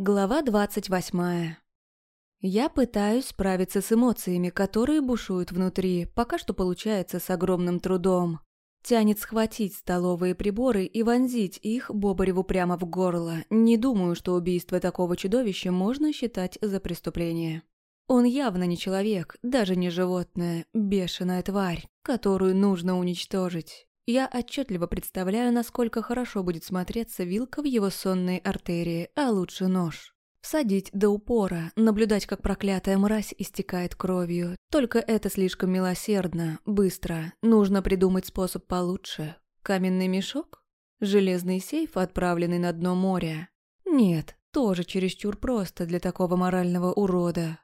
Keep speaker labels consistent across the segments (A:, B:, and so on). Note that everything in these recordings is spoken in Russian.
A: Глава двадцать восьмая. Я пытаюсь справиться с эмоциями, которые бушуют внутри, пока что получается с огромным трудом. Тянет схватить столовые приборы и вонзить их Бобареву прямо в горло. Не думаю, что убийство такого чудовища можно считать за преступление. Он явно не человек, даже не животное, бешеная тварь, которую нужно уничтожить. Я отчетливо представляю, насколько хорошо будет смотреться вилка в его сонной артерии, а лучше нож. Всадить до упора, наблюдать, как проклятая мразь истекает кровью. Только это слишком милосердно, быстро. Нужно придумать способ получше. Каменный мешок? Железный сейф, отправленный на дно моря? Нет, тоже чересчур просто для такого морального урода.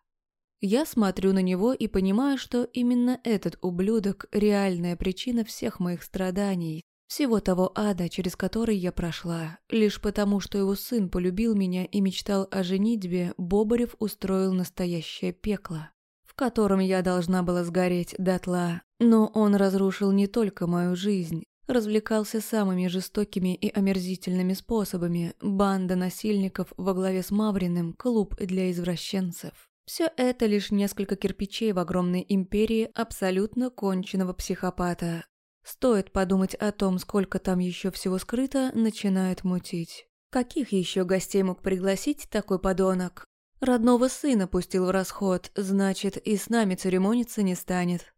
A: Я смотрю на него и понимаю, что именно этот ублюдок – реальная причина всех моих страданий, всего того ада, через который я прошла. Лишь потому, что его сын полюбил меня и мечтал о женитьбе, Бобарев устроил настоящее пекло, в котором я должна была сгореть дотла. Но он разрушил не только мою жизнь, развлекался самыми жестокими и омерзительными способами. Банда насильников во главе с Мавриным – клуб для извращенцев. Все это лишь несколько кирпичей в огромной империи абсолютно конченного психопата. Стоит подумать о том, сколько там еще всего скрыто, начинает мутить. Каких еще гостей мог пригласить такой подонок? Родного сына пустил в расход, значит, и с нами церемониться не станет.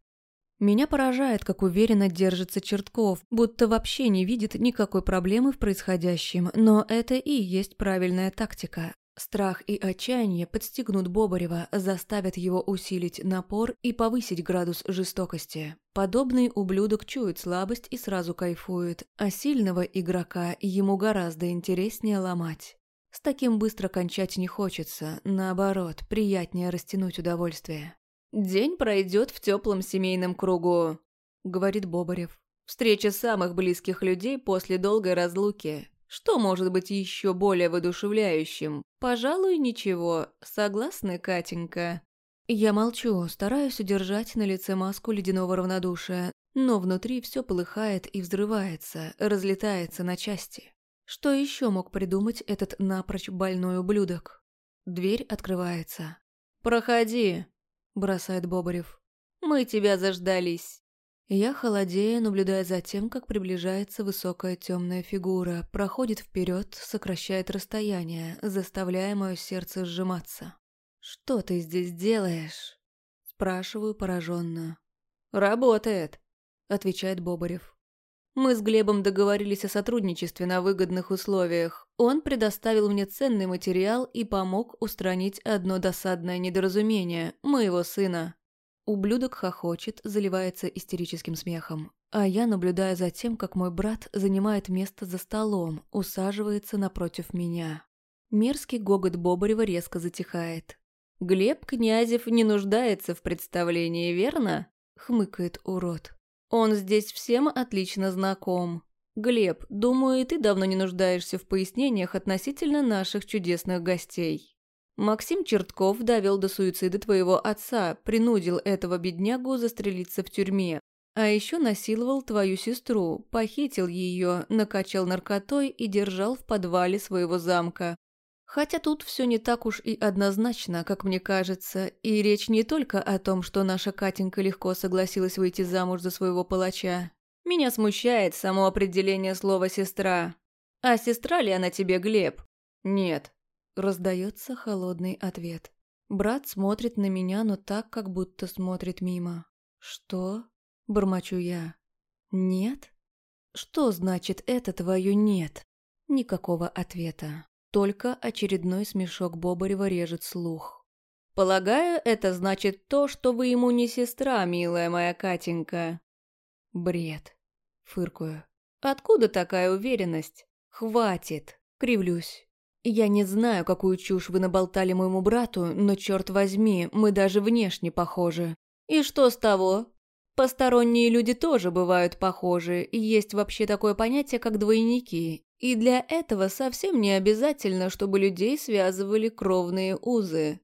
A: Меня поражает, как уверенно держится Чертков, будто вообще не видит никакой проблемы в происходящем, но это и есть правильная тактика. Страх и отчаяние подстегнут Бобарева, заставят его усилить напор и повысить градус жестокости. Подобный ублюдок чует слабость и сразу кайфует, а сильного игрока ему гораздо интереснее ломать. С таким быстро кончать не хочется, наоборот, приятнее растянуть удовольствие. «День пройдет в теплом семейном кругу», — говорит Бобарев. «Встреча самых близких людей после долгой разлуки. Что может быть еще более воодушевляющим? Пожалуй, ничего. Согласны, Катенька? Я молчу, стараюсь удержать на лице маску ледяного равнодушия, но внутри все полыхает и взрывается, разлетается на части. Что еще мог придумать этот напрочь больной ублюдок? Дверь открывается. «Проходи», – бросает Бобарев. «Мы тебя заждались». Я холодею, наблюдая за тем, как приближается высокая темная фигура, проходит вперед, сокращает расстояние, заставляя мое сердце сжиматься. «Что ты здесь делаешь?» Спрашиваю пораженно. «Работает», — отвечает Бобарев. «Мы с Глебом договорились о сотрудничестве на выгодных условиях. Он предоставил мне ценный материал и помог устранить одно досадное недоразумение моего сына». Ублюдок хохочет, заливается истерическим смехом. А я наблюдаю за тем, как мой брат занимает место за столом, усаживается напротив меня. Мерзкий гогот Бобарева резко затихает. «Глеб Князев не нуждается в представлении, верно?» — хмыкает урод. «Он здесь всем отлично знаком. Глеб, думаю, и ты давно не нуждаешься в пояснениях относительно наших чудесных гостей». Максим Чертков довел до суицида твоего отца, принудил этого беднягу застрелиться в тюрьме. А еще насиловал твою сестру, похитил ее, накачал наркотой и держал в подвале своего замка. Хотя тут все не так уж и однозначно, как мне кажется, и речь не только о том, что наша Катенька легко согласилась выйти замуж за своего палача. Меня смущает само определение слова «сестра». А сестра ли она тебе, Глеб? Нет, Раздается холодный ответ. Брат смотрит на меня, но так, как будто смотрит мимо. «Что?» – бормочу я. «Нет?» «Что значит это твое «нет»?» Никакого ответа. Только очередной смешок Бобарева режет слух. «Полагаю, это значит то, что вы ему не сестра, милая моя Катенька». «Бред», — фыркую. «Откуда такая уверенность?» «Хватит», — кривлюсь. Я не знаю, какую чушь вы наболтали моему брату, но, черт возьми, мы даже внешне похожи. И что с того? Посторонние люди тоже бывают похожи, есть вообще такое понятие, как двойники. И для этого совсем не обязательно, чтобы людей связывали кровные узы.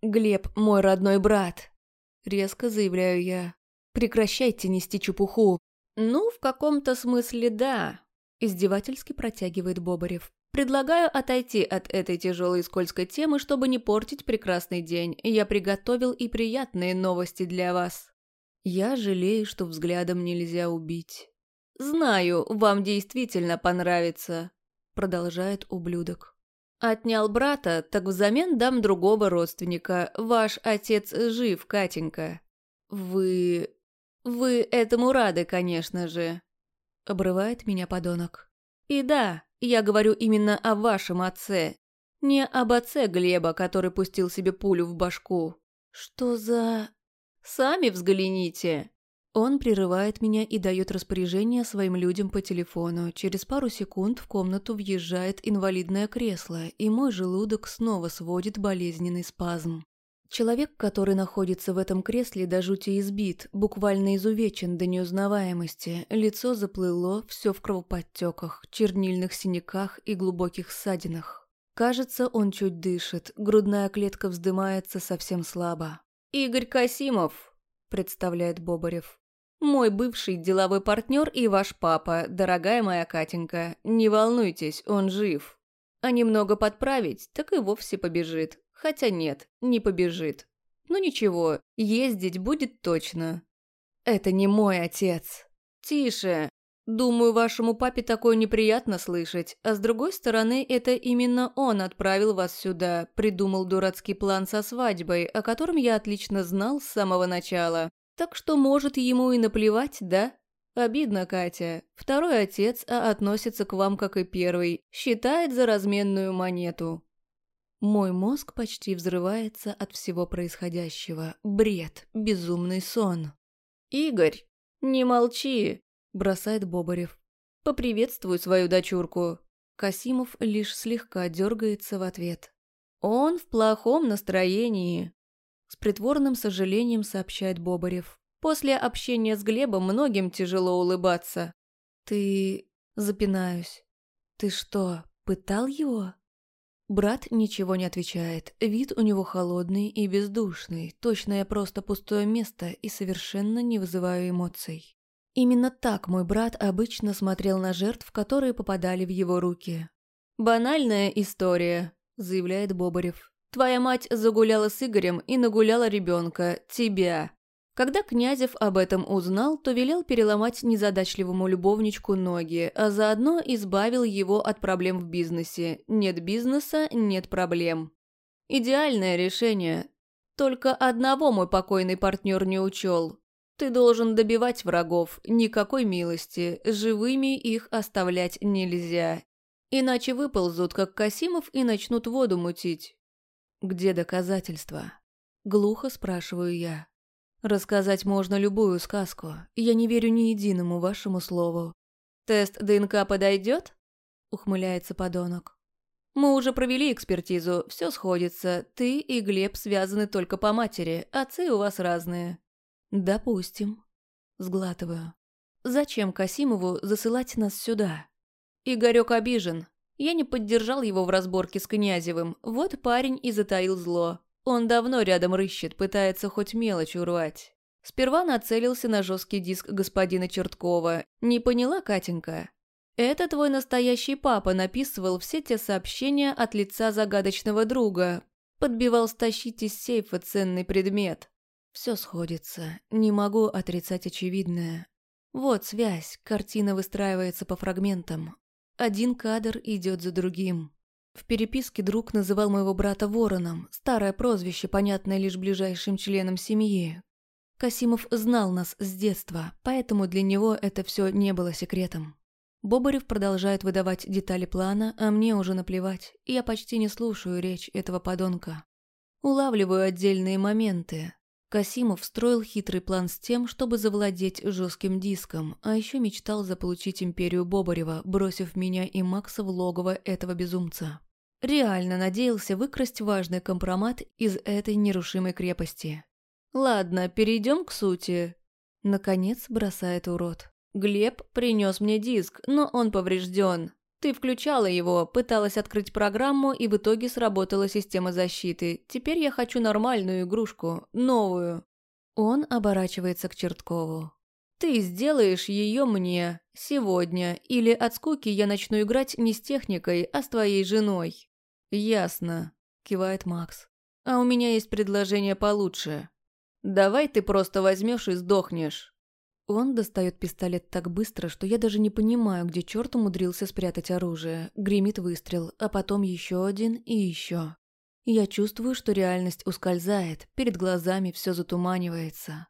A: «Глеб – мой родной брат», – резко заявляю я. «Прекращайте нести чепуху». «Ну, в каком-то смысле да», – издевательски протягивает Бобарев. Предлагаю отойти от этой тяжелой и скользкой темы, чтобы не портить прекрасный день. Я приготовил и приятные новости для вас. Я жалею, что взглядом нельзя убить. Знаю, вам действительно понравится, продолжает ублюдок. Отнял брата, так взамен дам другого родственника. Ваш отец жив, Катенька. Вы... вы этому рады, конечно же. Обрывает меня подонок. И да, я говорю именно о вашем отце. Не об отце Глеба, который пустил себе пулю в башку. Что за... Сами взгляните. Он прерывает меня и дает распоряжение своим людям по телефону. Через пару секунд в комнату въезжает инвалидное кресло, и мой желудок снова сводит болезненный спазм. Человек, который находится в этом кресле, до жути избит, буквально изувечен до неузнаваемости, лицо заплыло, все в кровоподтеках, чернильных синяках и глубоких ссадинах. Кажется, он чуть дышит, грудная клетка вздымается совсем слабо. «Игорь Касимов», – представляет Бобарев. «Мой бывший деловой партнер и ваш папа, дорогая моя Катенька. Не волнуйтесь, он жив. А немного подправить, так и вовсе побежит. Хотя нет, не побежит. Ну ничего, ездить будет точно. Это не мой отец. Тише. Думаю, вашему папе такое неприятно слышать, а с другой стороны, это именно он отправил вас сюда, придумал дурацкий план со свадьбой, о котором я отлично знал с самого начала. Так что, может, ему и наплевать, да? Обидно, Катя. Второй отец, а относится к вам как и первый, считает за разменную монету. Мой мозг почти взрывается от всего происходящего. Бред, безумный сон. «Игорь, не молчи!» – бросает Бобарев. «Поприветствуй свою дочурку». Касимов лишь слегка дергается в ответ. «Он в плохом настроении», – с притворным сожалением сообщает Бобарев. «После общения с Глебом многим тяжело улыбаться». «Ты...» – запинаюсь. «Ты что, пытал его?» Брат ничего не отвечает, вид у него холодный и бездушный, точно я просто пустое место и совершенно не вызываю эмоций. Именно так мой брат обычно смотрел на жертв, которые попадали в его руки. «Банальная история», – заявляет Бобарев. «Твоя мать загуляла с Игорем и нагуляла ребенка, тебя. Когда Князев об этом узнал, то велел переломать незадачливому любовничку ноги, а заодно избавил его от проблем в бизнесе. Нет бизнеса – нет проблем. Идеальное решение. Только одного мой покойный партнер не учел. Ты должен добивать врагов, никакой милости, живыми их оставлять нельзя. Иначе выползут, как Касимов, и начнут воду мутить. «Где доказательства?» Глухо спрашиваю я. Рассказать можно любую сказку. Я не верю ни единому вашему слову. Тест ДНК подойдет? Ухмыляется подонок. Мы уже провели экспертизу, все сходится. Ты и Глеб связаны только по матери, отцы у вас разные. Допустим. Сглатываю. Зачем Касимову засылать нас сюда? Игорек обижен. Я не поддержал его в разборке с Князевым. Вот парень и затаил зло. Он давно рядом рыщет, пытается хоть мелочь урвать. Сперва нацелился на жесткий диск господина Черткова. Не поняла, Катенька? Это твой настоящий папа написывал все те сообщения от лица загадочного друга. Подбивал стащить из сейфа ценный предмет. Все сходится. Не могу отрицать очевидное. Вот связь, картина выстраивается по фрагментам. Один кадр идет за другим. В переписке друг называл моего брата Вороном, старое прозвище, понятное лишь ближайшим членам семьи. Касимов знал нас с детства, поэтому для него это все не было секретом. Бобарев продолжает выдавать детали плана, а мне уже наплевать, я почти не слушаю речь этого подонка. Улавливаю отдельные моменты. Касимов строил хитрый план с тем, чтобы завладеть жестким диском, а еще мечтал заполучить империю Бобарева, бросив меня и Макса в логово этого безумца. Реально надеялся выкрасть важный компромат из этой нерушимой крепости. «Ладно, перейдем к сути». Наконец бросает урод. «Глеб принес мне диск, но он поврежден. Ты включала его, пыталась открыть программу, и в итоге сработала система защиты. Теперь я хочу нормальную игрушку, новую». Он оборачивается к Черткову. Ты сделаешь ее мне сегодня, или от скуки я начну играть не с техникой, а с твоей женой. Ясно, кивает Макс. А у меня есть предложение получше. Давай ты просто возьмешь и сдохнешь. Он достает пистолет так быстро, что я даже не понимаю, где черт умудрился спрятать оружие. Гремит выстрел, а потом еще один и еще. Я чувствую, что реальность ускользает, перед глазами все затуманивается.